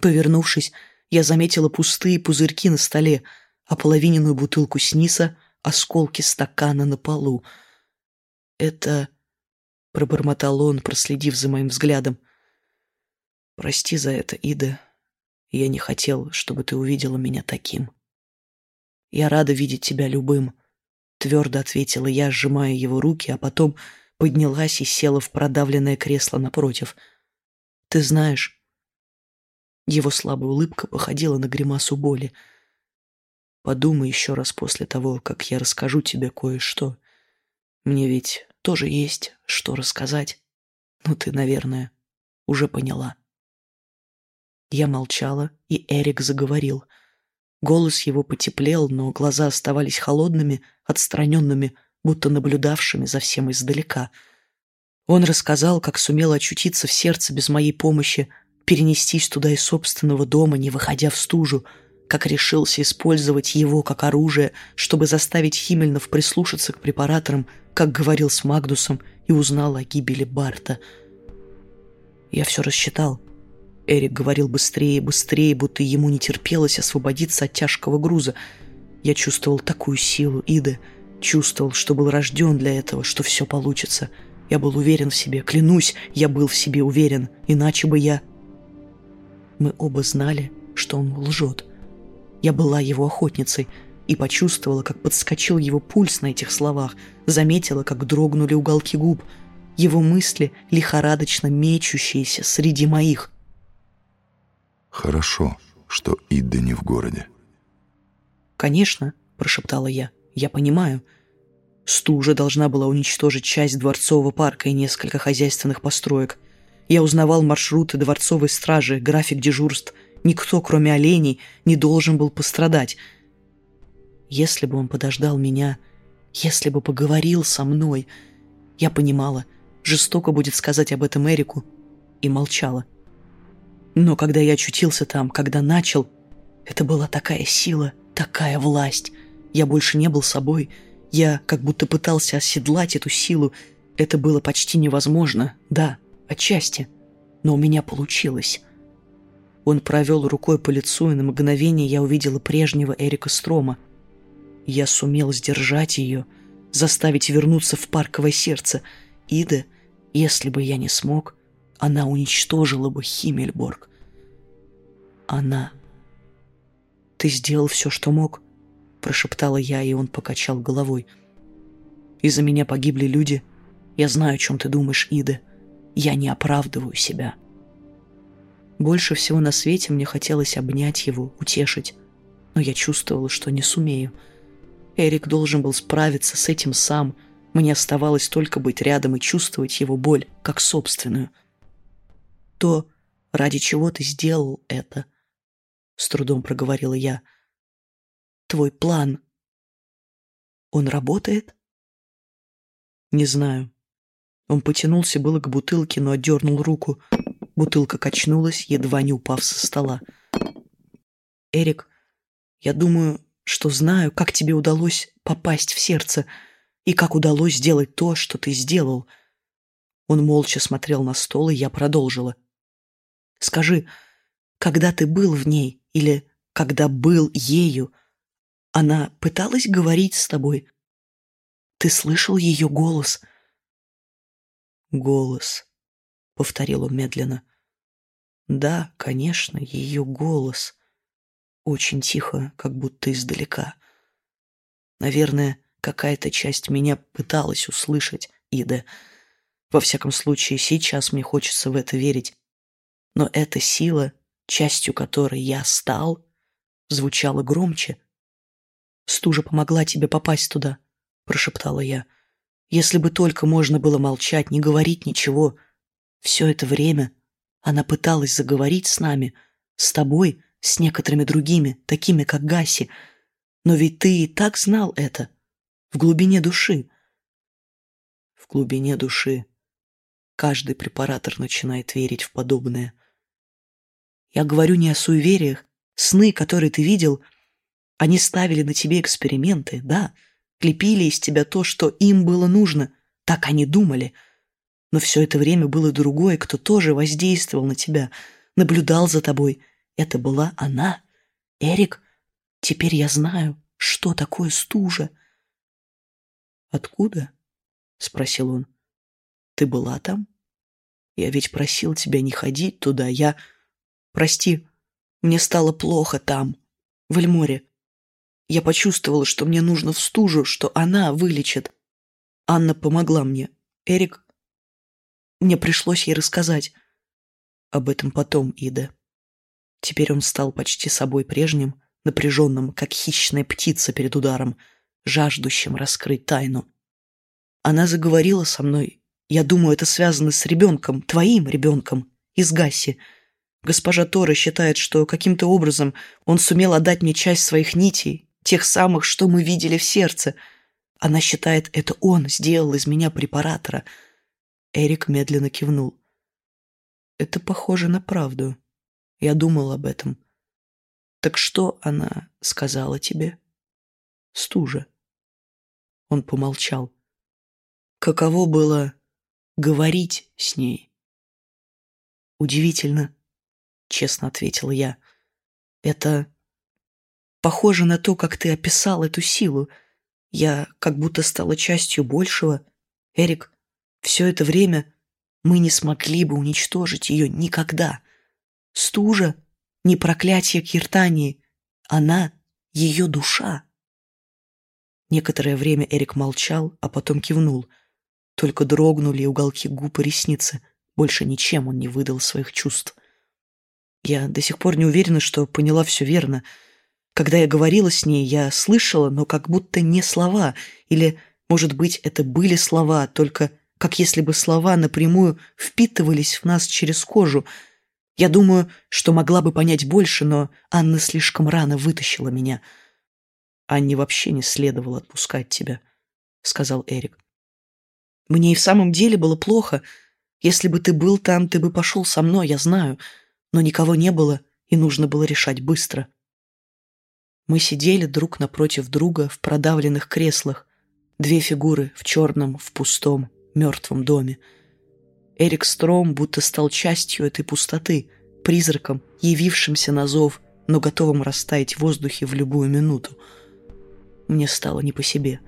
Повернувшись, я заметила пустые пузырьки на столе, ополовиненную бутылку сниса, осколки стакана на полу. «Это...» — пробормотал он, проследив за моим взглядом. «Прости за это, Ида. Я не хотел, чтобы ты увидела меня таким». «Я рада видеть тебя любым», — твердо ответила я, сжимая его руки, а потом поднялась и села в продавленное кресло напротив. «Ты знаешь...» Его слабая улыбка походила на гримасу боли — Подумай еще раз после того, как я расскажу тебе кое-что. Мне ведь тоже есть что рассказать. Ну, ты, наверное, уже поняла. Я молчала, и Эрик заговорил. Голос его потеплел, но глаза оставались холодными, отстраненными, будто наблюдавшими за всем издалека. Он рассказал, как сумел очутиться в сердце без моей помощи, перенестись туда из собственного дома, не выходя в стужу, как решился использовать его как оружие, чтобы заставить Химельнов прислушаться к препараторам, как говорил с Магдусом и узнал о гибели Барта. Я все рассчитал. Эрик говорил быстрее и быстрее, будто ему не терпелось освободиться от тяжкого груза. Я чувствовал такую силу Иды, чувствовал, что был рожден для этого, что все получится. Я был уверен в себе, клянусь, я был в себе уверен, иначе бы я... Мы оба знали, что он лжет. Я была его охотницей и почувствовала, как подскочил его пульс на этих словах, заметила, как дрогнули уголки губ, его мысли, лихорадочно мечущиеся среди моих. «Хорошо, что Идда не в городе». «Конечно», — прошептала я, — «я понимаю». Стужа должна была уничтожить часть дворцового парка и несколько хозяйственных построек. Я узнавал маршруты дворцовой стражи, график дежурств — Никто, кроме оленей, не должен был пострадать. Если бы он подождал меня, если бы поговорил со мной, я понимала, жестоко будет сказать об этом Эрику, и молчала. Но когда я очутился там, когда начал, это была такая сила, такая власть. Я больше не был собой. Я как будто пытался оседлать эту силу. Это было почти невозможно, да, отчасти. Но у меня получилось. Он провел рукой по лицу, и на мгновение я увидела прежнего Эрика Строма. Я сумел сдержать ее, заставить вернуться в парковое сердце. Ида, если бы я не смог, она уничтожила бы Химмельборг. Она. Ты сделал все, что мог, прошептала я, и он покачал головой. Из-за меня погибли люди. Я знаю, о чем ты думаешь, Ида. Я не оправдываю себя. Больше всего на свете мне хотелось обнять его, утешить, но я чувствовала, что не сумею. Эрик должен был справиться с этим сам. Мне оставалось только быть рядом и чувствовать его боль, как собственную. То, ради чего ты сделал это, с трудом проговорила я. Твой план. Он работает? Не знаю. Он потянулся было к бутылке, но отдернул руку. Бутылка качнулась, едва не упав со стола. «Эрик, я думаю, что знаю, как тебе удалось попасть в сердце и как удалось сделать то, что ты сделал». Он молча смотрел на стол, и я продолжила. «Скажи, когда ты был в ней или когда был ею, она пыталась говорить с тобой? Ты слышал ее голос?» «Голос», — повторил он медленно. «Да, конечно, ее голос. Очень тихо, как будто издалека. Наверное, какая-то часть меня пыталась услышать Ида. Во всяком случае, сейчас мне хочется в это верить. Но эта сила, частью которой я стал, звучала громче. «Стужа помогла тебе попасть туда», — прошептала я. Если бы только можно было молчать, не говорить ничего. Все это время она пыталась заговорить с нами, с тобой, с некоторыми другими, такими как Гаси. Но ведь ты и так знал это. В глубине души. В глубине души каждый препаратор начинает верить в подобное. Я говорю не о суевериях. Сны, которые ты видел, они ставили на тебе эксперименты, да, — Клепили из тебя то, что им было нужно. Так они думали. Но все это время был и другой, кто тоже воздействовал на тебя, наблюдал за тобой. Это была она. Эрик, теперь я знаю, что такое стужа. «Откуда?» — спросил он. «Ты была там? Я ведь просил тебя не ходить туда. Я... Прости, мне стало плохо там, в Эльморе. Я почувствовала, что мне нужно в стужу, что она вылечит. Анна помогла мне. Эрик... Мне пришлось ей рассказать. Об этом потом, Ида. Теперь он стал почти собой прежним, напряженным, как хищная птица перед ударом, жаждущим раскрыть тайну. Она заговорила со мной. Я думаю, это связано с ребенком, твоим ребенком, из Гаси. Госпожа Тора считает, что каким-то образом он сумел отдать мне часть своих нитей, тех самых, что мы видели в сердце. Она считает, это он сделал из меня препаратора. Эрик медленно кивнул. Это похоже на правду. Я думал об этом. Так что она сказала тебе? Стужа. Он помолчал. Каково было говорить с ней? Удивительно, честно ответил я. Это Похоже на то, как ты описал эту силу. Я как будто стала частью большего. Эрик, все это время мы не смогли бы уничтожить ее никогда. Стужа — не проклятие Киртании. Она — ее душа. Некоторое время Эрик молчал, а потом кивнул. Только дрогнули уголки губ и ресницы. Больше ничем он не выдал своих чувств. Я до сих пор не уверена, что поняла все верно — когда я говорила с ней, я слышала, но как будто не слова, или, может быть, это были слова, только как если бы слова напрямую впитывались в нас через кожу. Я думаю, что могла бы понять больше, но Анна слишком рано вытащила меня. «Анне вообще не следовало отпускать тебя», — сказал Эрик. «Мне и в самом деле было плохо. Если бы ты был там, ты бы пошел со мной, я знаю. Но никого не было, и нужно было решать быстро». Мы сидели друг напротив друга в продавленных креслах, две фигуры в черном, в пустом, мертвом доме. Эрик Стром будто стал частью этой пустоты, призраком, явившимся на зов, но готовым растаять в воздухе в любую минуту. Мне стало не по себе.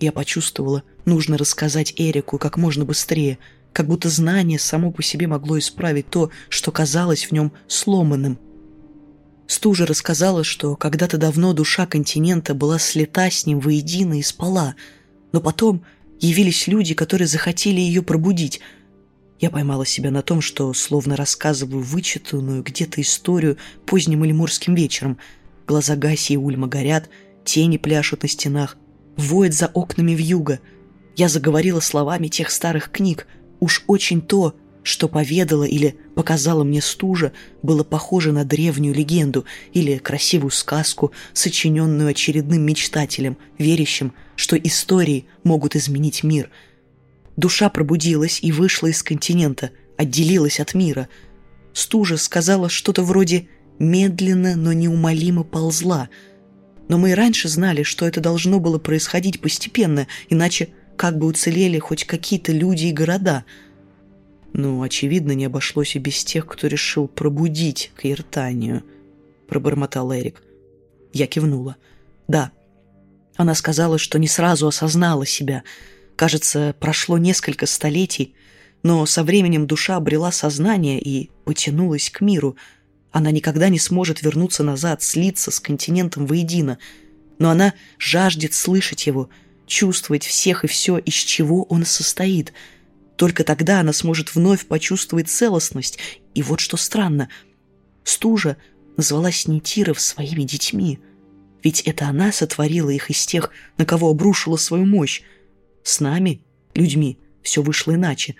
Я почувствовала, нужно рассказать Эрику как можно быстрее, как будто знание само по себе могло исправить то, что казалось в нем сломанным. Стужа рассказала, что когда-то давно душа континента была слета с ним воедино и спала, но потом явились люди, которые захотели ее пробудить. Я поймала себя на том, что словно рассказываю вычитанную где-то историю поздним или морским вечером. Глаза Гаси и Ульма горят, тени пляшут на стенах, воет за окнами вьюга. Я заговорила словами тех старых книг. Уж очень то, что поведала или показала мне стужа, было похоже на древнюю легенду или красивую сказку, сочиненную очередным мечтателем, верящим, что истории могут изменить мир. Душа пробудилась и вышла из континента, отделилась от мира. Стужа сказала что-то вроде «медленно, но неумолимо ползла», но мы и раньше знали, что это должно было происходить постепенно, иначе как бы уцелели хоть какие-то люди и города – ну, очевидно, не обошлось и без тех, кто решил пробудить Каиртанию, пробормотал Эрик. Я кивнула. Да. Она сказала, что не сразу осознала себя. Кажется, прошло несколько столетий, но со временем душа обрела сознание и потянулась к миру. Она никогда не сможет вернуться назад, слиться с континентом воедино. Но она жаждет слышать его, чувствовать всех и все, из чего он состоит — только тогда она сможет вновь почувствовать целостность. И вот что странно. Стужа назвала Снитиров своими детьми. Ведь это она сотворила их из тех, на кого обрушила свою мощь. С нами, людьми, все вышло иначе.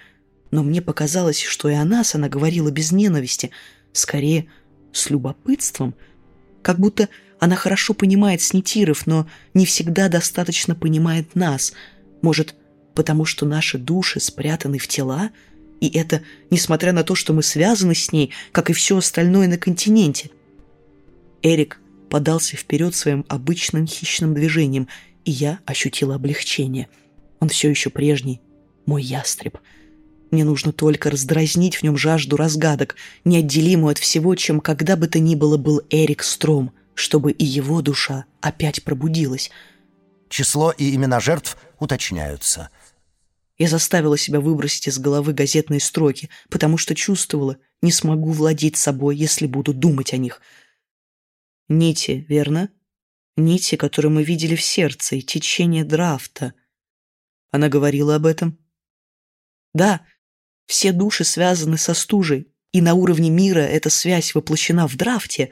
Но мне показалось, что и о нас она говорила без ненависти. Скорее, с любопытством. Как будто она хорошо понимает Снитиров, но не всегда достаточно понимает нас. Может, потому что наши души спрятаны в тела, и это несмотря на то, что мы связаны с ней, как и все остальное на континенте. Эрик подался вперед своим обычным хищным движением, и я ощутила облегчение. Он все еще прежний, мой ястреб. Мне нужно только раздразнить в нем жажду разгадок, неотделимую от всего, чем когда бы то ни было был Эрик Стром, чтобы и его душа опять пробудилась. Число и имена жертв уточняются — я заставила себя выбросить из головы газетные строки, потому что чувствовала, не смогу владеть собой, если буду думать о них. Нити, верно? Нити, которые мы видели в сердце, и течение драфта. Она говорила об этом? Да, все души связаны со стужей, и на уровне мира эта связь воплощена в драфте.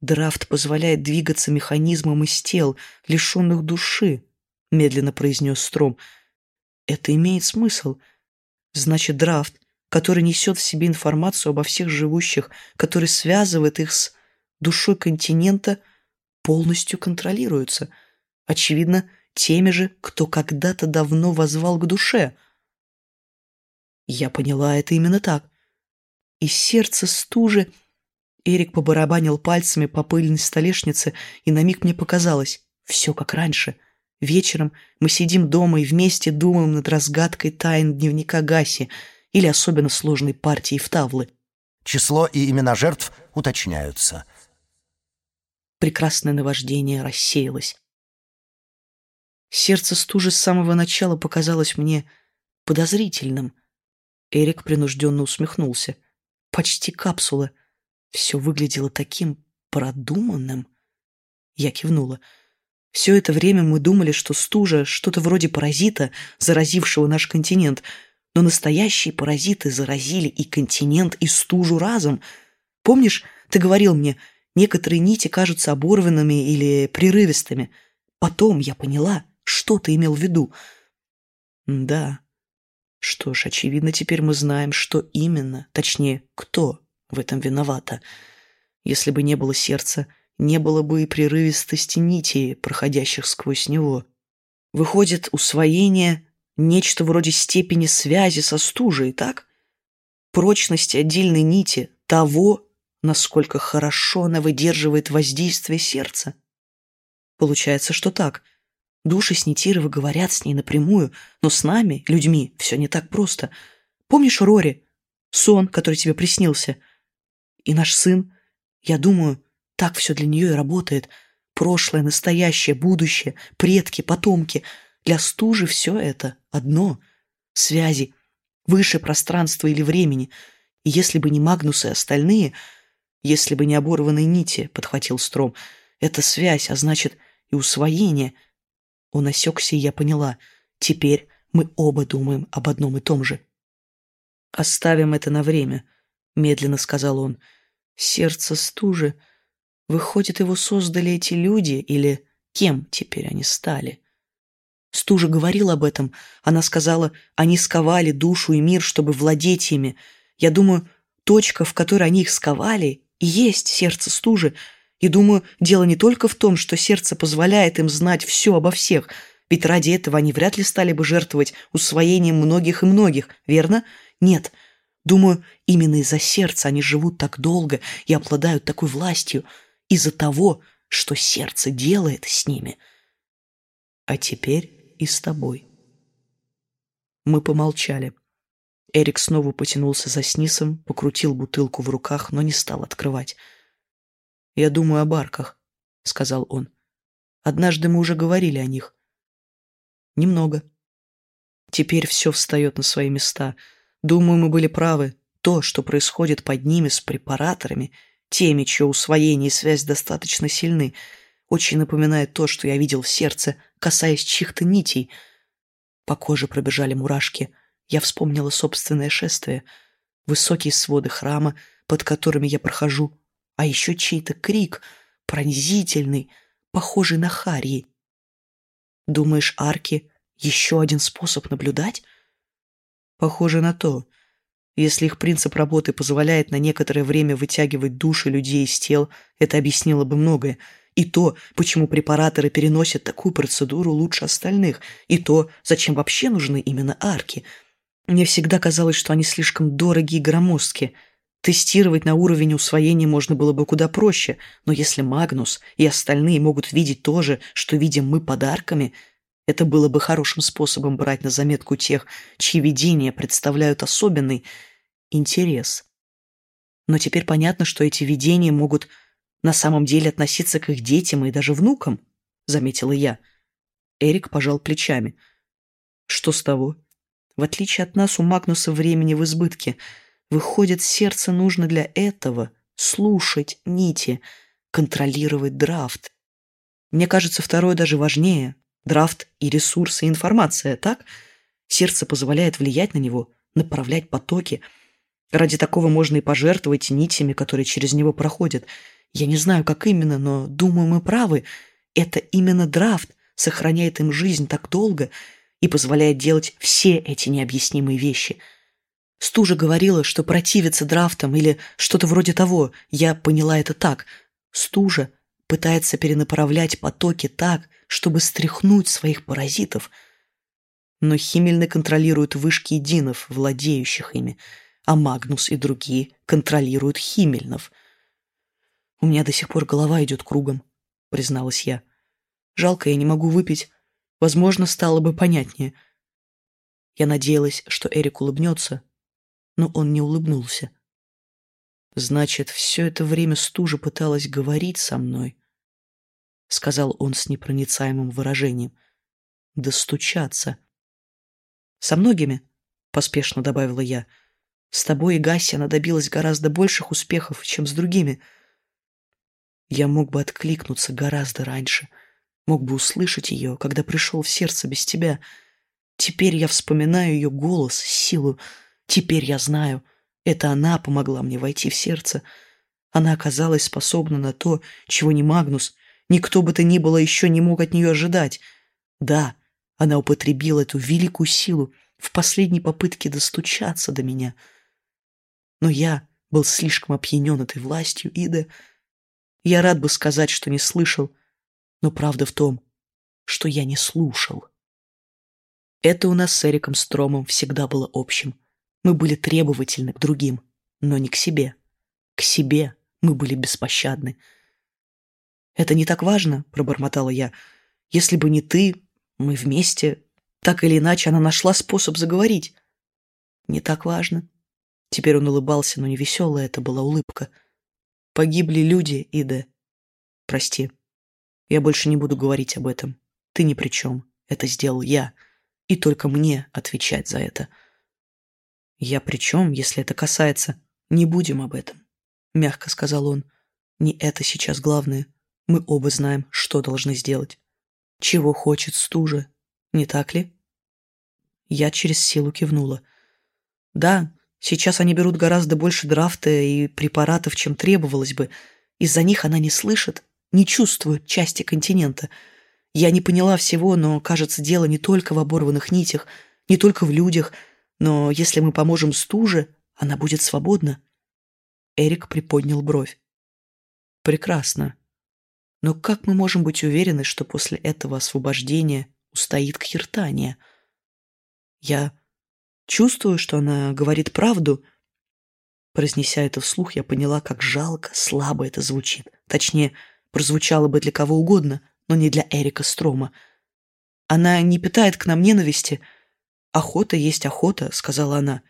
Драфт позволяет двигаться механизмом из тел, лишенных души, медленно произнес Стром — это имеет смысл. Значит, драфт, который несет в себе информацию обо всех живущих, который связывает их с душой континента, полностью контролируется. Очевидно, теми же, кто когда-то давно возвал к душе. Я поняла это именно так. Из сердца стужи Эрик побарабанил пальцами по пыльной столешнице, и на миг мне показалось, все как раньше — Вечером мы сидим дома и вместе думаем над разгадкой тайн дневника Гаси или особенно сложной партии в тавлы. Число и имена жертв уточняются. Прекрасное наваждение рассеялось. Сердце стужи с самого начала показалось мне подозрительным. Эрик принужденно усмехнулся. Почти капсула. Все выглядело таким продуманным. Я кивнула. — все это время мы думали, что стужа — что-то вроде паразита, заразившего наш континент, но настоящие паразиты заразили и континент, и стужу разом. Помнишь, ты говорил мне, некоторые нити кажутся оборванными или прерывистыми. Потом я поняла, что ты имел в виду. Да. Что ж, очевидно, теперь мы знаем, что именно, точнее, кто в этом виновата. Если бы не было сердца, не было бы и прерывистости нитей, проходящих сквозь него. Выходит, усвоение — нечто вроде степени связи со стужей, так? Прочность отдельной нити того, насколько хорошо она выдерживает воздействие сердца. Получается, что так. Души Снитировы говорят с ней напрямую, но с нами, людьми, все не так просто. Помнишь Рори? Сон, который тебе приснился? И наш сын? Я думаю, так все для нее и работает. Прошлое, настоящее, будущее, предки, потомки. Для стужи все это одно. Связи. Выше пространства или времени. И если бы не Магнус и остальные, если бы не оборванные нити, подхватил Стром, это связь, а значит и усвоение. Он осекся, и я поняла. Теперь мы оба думаем об одном и том же. «Оставим это на время», — медленно сказал он. «Сердце стужи. Выходит, его создали эти люди, или кем теперь они стали?» Стужа говорила об этом. Она сказала, они сковали душу и мир, чтобы владеть ими. Я думаю, точка, в которой они их сковали, и есть сердце стужи. И думаю, дело не только в том, что сердце позволяет им знать все обо всех, ведь ради этого они вряд ли стали бы жертвовать усвоением многих и многих, верно? Нет. Думаю, именно из-за сердца они живут так долго и обладают такой властью, из-за того, что сердце делает с ними. А теперь и с тобой. Мы помолчали. Эрик снова потянулся за снисом, покрутил бутылку в руках, но не стал открывать. «Я думаю о барках», — сказал он. «Однажды мы уже говорили о них». «Немного». Теперь все встает на свои места. Думаю, мы были правы. То, что происходит под ними с препараторами, теми, чье усвоение и связь достаточно сильны, очень напоминает то, что я видел в сердце, касаясь чьих-то нитей. По коже пробежали мурашки. Я вспомнила собственное шествие. Высокие своды храма, под которыми я прохожу. А еще чей-то крик, пронзительный, похожий на Харии. Думаешь, арки — еще один способ наблюдать? Похоже на то. Если их принцип работы позволяет на некоторое время вытягивать души людей из тел, это объяснило бы многое — и то, почему препараторы переносят такую процедуру лучше остальных, и то, зачем вообще нужны именно арки. Мне всегда казалось, что они слишком дорогие и громоздкие. Тестировать на уровень усвоения можно было бы куда проще, но если Магнус и остальные могут видеть то же, что видим мы подарками, это было бы хорошим способом брать на заметку тех, чьи видения представляют особенный интерес. Но теперь понятно, что эти видения могут на самом деле относиться к их детям и даже внукам», — заметила я. Эрик пожал плечами. «Что с того? В отличие от нас, у Магнуса времени в избытке. Выходит, сердце нужно для этого — слушать нити, контролировать драфт. Мне кажется, второе даже важнее. Драфт и ресурсы, информация, так? Сердце позволяет влиять на него, направлять потоки. Ради такого можно и пожертвовать нитями, которые через него проходят — я не знаю, как именно, но думаю, мы правы. Это именно драфт сохраняет им жизнь так долго и позволяет делать все эти необъяснимые вещи. Стужа говорила, что противится драфтам или что-то вроде того. Я поняла это так. Стужа пытается перенаправлять потоки так, чтобы стряхнуть своих паразитов. Но Химмельны контролируют вышки единов, владеющих ими, а Магнус и другие контролируют Химмельнов — «У меня до сих пор голова идет кругом», — призналась я. «Жалко, я не могу выпить. Возможно, стало бы понятнее». Я надеялась, что Эрик улыбнется, но он не улыбнулся. «Значит, все это время стужа пыталась говорить со мной», — сказал он с непроницаемым выражением. «Достучаться». «Со многими», — поспешно добавила я. «С тобой и Гаси она добилась гораздо больших успехов, чем с другими». Я мог бы откликнуться гораздо раньше, мог бы услышать ее, когда пришел в сердце без тебя. Теперь я вспоминаю ее голос, силу. Теперь я знаю, это она помогла мне войти в сердце. Она оказалась способна на то, чего ни Магнус, никто бы то ни было еще не мог от нее ожидать. Да, она употребила эту великую силу в последней попытке достучаться до меня. Но я был слишком опьянен этой властью, Ида, я рад бы сказать, что не слышал, но правда в том, что я не слушал. Это у нас с Эриком Стромом всегда было общим. Мы были требовательны к другим, но не к себе. К себе мы были беспощадны. «Это не так важно», — пробормотала я. «Если бы не ты, мы вместе. Так или иначе, она нашла способ заговорить». «Не так важно». Теперь он улыбался, но не веселая это была улыбка — Погибли люди, Ида. Прости. Я больше не буду говорить об этом. Ты ни при чем. Это сделал я. И только мне отвечать за это. Я при чем, если это касается? Не будем об этом. Мягко сказал он. Не это сейчас главное. Мы оба знаем, что должны сделать. Чего хочет стужа, не так ли? Я через силу кивнула. Да, сейчас они берут гораздо больше драфта и препаратов, чем требовалось бы. Из-за них она не слышит, не чувствует части континента. Я не поняла всего, но, кажется, дело не только в оборванных нитях, не только в людях, но если мы поможем стуже, она будет свободна. Эрик приподнял бровь. Прекрасно. Но как мы можем быть уверены, что после этого освобождения устоит Кхиртания? Я чувствую, что она говорит правду. Произнеся это вслух, я поняла, как жалко, слабо это звучит. Точнее, прозвучало бы для кого угодно, но не для Эрика Строма. Она не питает к нам ненависти. «Охота есть охота», — сказала она.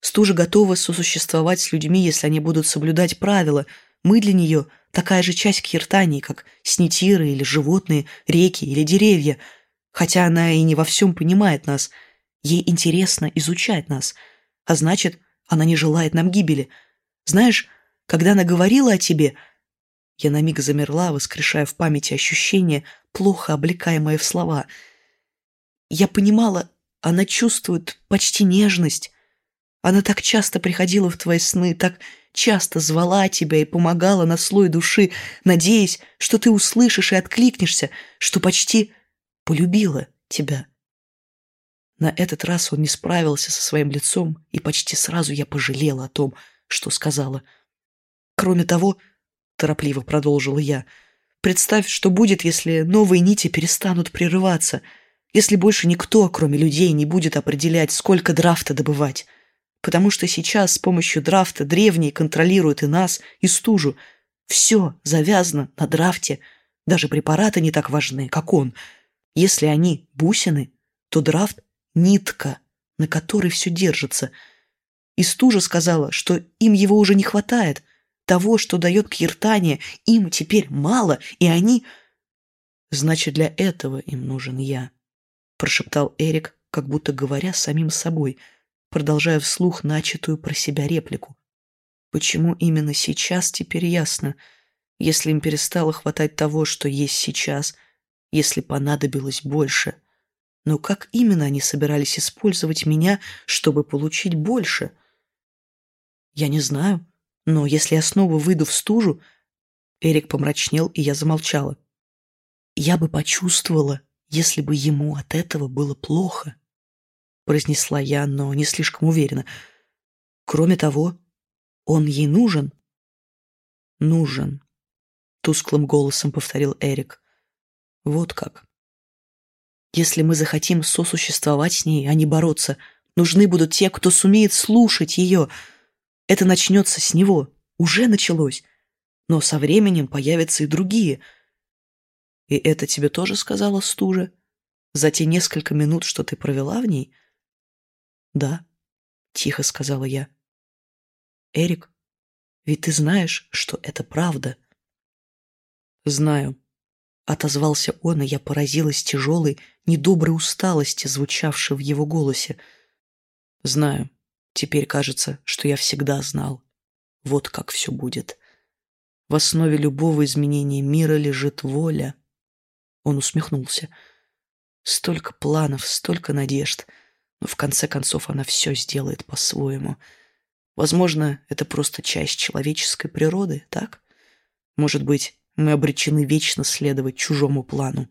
«Стужа готова сосуществовать с людьми, если они будут соблюдать правила. Мы для нее такая же часть Киртании, как снитиры или животные, реки или деревья. Хотя она и не во всем понимает нас. Ей интересно изучать нас. А значит, она не желает нам гибели. Знаешь, когда она говорила о тебе, я на миг замерла, воскрешая в памяти ощущения, плохо облекаемые в слова. Я понимала, она чувствует почти нежность. Она так часто приходила в твои сны, так часто звала тебя и помогала на слой души, надеясь, что ты услышишь и откликнешься, что почти полюбила тебя. На этот раз он не справился со своим лицом, и почти сразу я пожалела о том, что сказала. Кроме того, торопливо продолжила я, представь, что будет, если новые нити перестанут прерываться, если больше никто, кроме людей, не будет определять, сколько драфта добывать потому что сейчас с помощью драфта древние контролируют и нас, и стужу. Все завязано на драфте. Даже препараты не так важны, как он. Если они бусины, то драфт — нитка, на которой все держится. И стужа сказала, что им его уже не хватает. Того, что дает Киртания, им теперь мало, и они... Значит, для этого им нужен я, прошептал Эрик, как будто говоря самим собой — продолжая вслух начатую про себя реплику. Почему именно сейчас, теперь ясно. Если им перестало хватать того, что есть сейчас, если понадобилось больше. Но как именно они собирались использовать меня, чтобы получить больше? Я не знаю, но если я снова выйду в стужу... Эрик помрачнел, и я замолчала. Я бы почувствовала, если бы ему от этого было плохо произнесла я, но не слишком уверенно. Кроме того, он ей нужен. Нужен, тусклым голосом повторил Эрик. Вот как. Если мы захотим сосуществовать с ней, а не бороться, нужны будут те, кто сумеет слушать ее. Это начнется с него. Уже началось. Но со временем появятся и другие. И это тебе тоже сказала стужа? За те несколько минут, что ты провела в ней? «Да», — тихо сказала я. «Эрик, ведь ты знаешь, что это правда». «Знаю», — отозвался он, и я поразилась тяжелой, недоброй усталости, звучавшей в его голосе. «Знаю. Теперь кажется, что я всегда знал. Вот как все будет. В основе любого изменения мира лежит воля». Он усмехнулся. «Столько планов, столько надежд». Но в конце концов она все сделает по-своему. Возможно, это просто часть человеческой природы, так? Может быть, мы обречены вечно следовать чужому плану.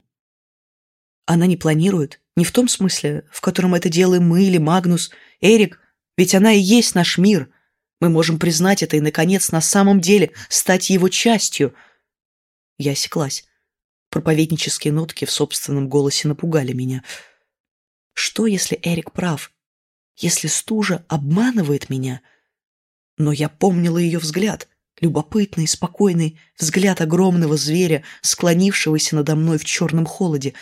Она не планирует, не в том смысле, в котором это делаем мы или Магнус, Эрик, ведь она и есть наш мир. Мы можем признать это и, наконец, на самом деле стать его частью. Я осеклась. Проповеднические нотки в собственном голосе напугали меня — что, если Эрик прав? Если стужа обманывает меня? Но я помнила ее взгляд, любопытный, спокойный, взгляд огромного зверя, склонившегося надо мной в черном холоде.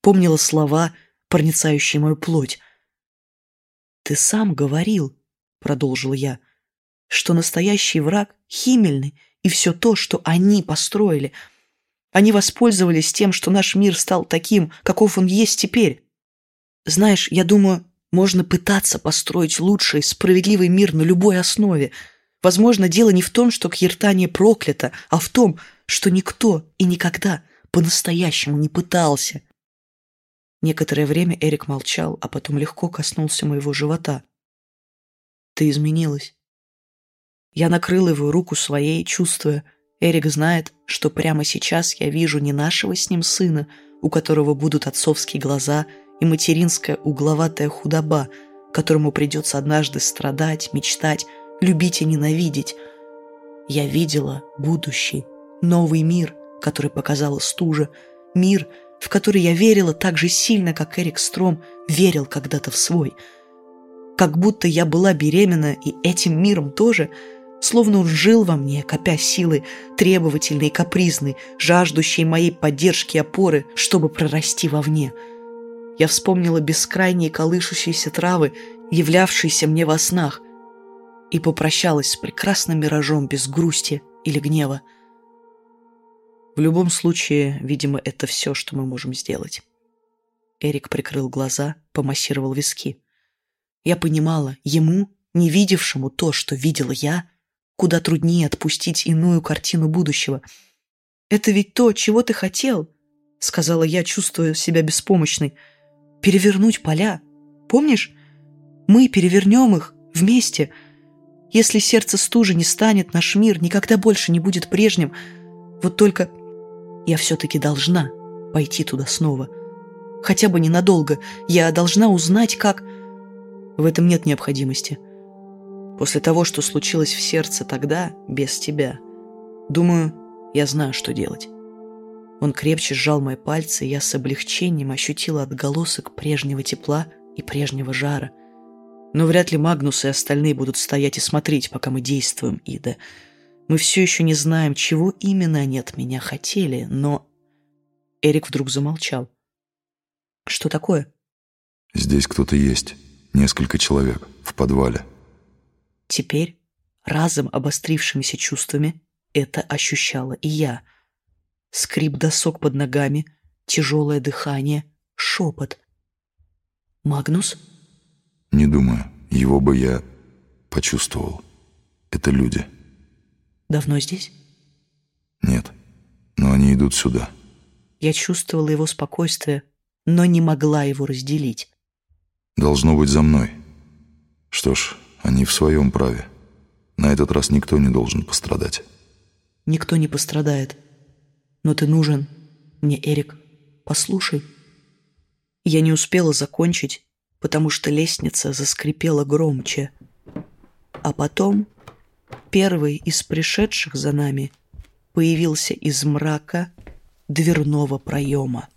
Помнила слова, проницающие мою плоть. «Ты сам говорил», — продолжила я, — «что настоящий враг — Химельный и все то, что они построили. Они воспользовались тем, что наш мир стал таким, каков он есть теперь. Знаешь, я думаю, можно пытаться построить лучший, справедливый мир на любой основе. Возможно, дело не в том, что Киртания проклята, а в том, что никто и никогда по-настоящему не пытался. Некоторое время Эрик молчал, а потом легко коснулся моего живота. «Ты изменилась». Я накрыл его руку своей, чувствуя, Эрик знает, что прямо сейчас я вижу не нашего с ним сына, у которого будут отцовские глаза и материнская угловатая худоба, которому придется однажды страдать, мечтать, любить и ненавидеть. Я видела будущий, новый мир, который показала стужа, мир, в который я верила так же сильно, как Эрик Стром верил когда-то в свой. Как будто я была беременна и этим миром тоже – Словно он жил во мне, копя силы, требовательной и капризной, жаждущей моей поддержки и опоры, чтобы прорасти вовне. Я вспомнила бескрайние колышущиеся травы, являвшиеся мне во снах, и попрощалась с прекрасным миражом без грусти или гнева. В любом случае, видимо, это все, что мы можем сделать. Эрик прикрыл глаза, помассировал виски. Я понимала, ему, не видевшему то, что видела я, Куда труднее отпустить иную картину будущего. «Это ведь то, чего ты хотел», — сказала я, чувствуя себя беспомощной. «Перевернуть поля. Помнишь? Мы перевернем их вместе. Если сердце стужи не станет, наш мир никогда больше не будет прежним. Вот только я все-таки должна пойти туда снова. Хотя бы ненадолго. Я должна узнать, как... В этом нет необходимости. После того, что случилось в сердце тогда, без тебя. Думаю, я знаю, что делать. Он крепче сжал мои пальцы, и я с облегчением ощутила отголосок прежнего тепла и прежнего жара. Но вряд ли Магнус и остальные будут стоять и смотреть, пока мы действуем, Ида. Мы все еще не знаем, чего именно они от меня хотели, но... Эрик вдруг замолчал. Что такое? Здесь кто-то есть. Несколько человек. В подвале. Теперь, разом обострившимися чувствами, это ощущала и я. Скрип досок под ногами, тяжелое дыхание, шепот. «Магнус?» «Не думаю. Его бы я почувствовал. Это люди». «Давно здесь?» «Нет. Но они идут сюда». Я чувствовала его спокойствие, но не могла его разделить. «Должно быть за мной. Что ж, они в своем праве. На этот раз никто не должен пострадать. Никто не пострадает. Но ты нужен мне, Эрик. Послушай. Я не успела закончить, потому что лестница заскрипела громче. А потом первый из пришедших за нами появился из мрака дверного проема.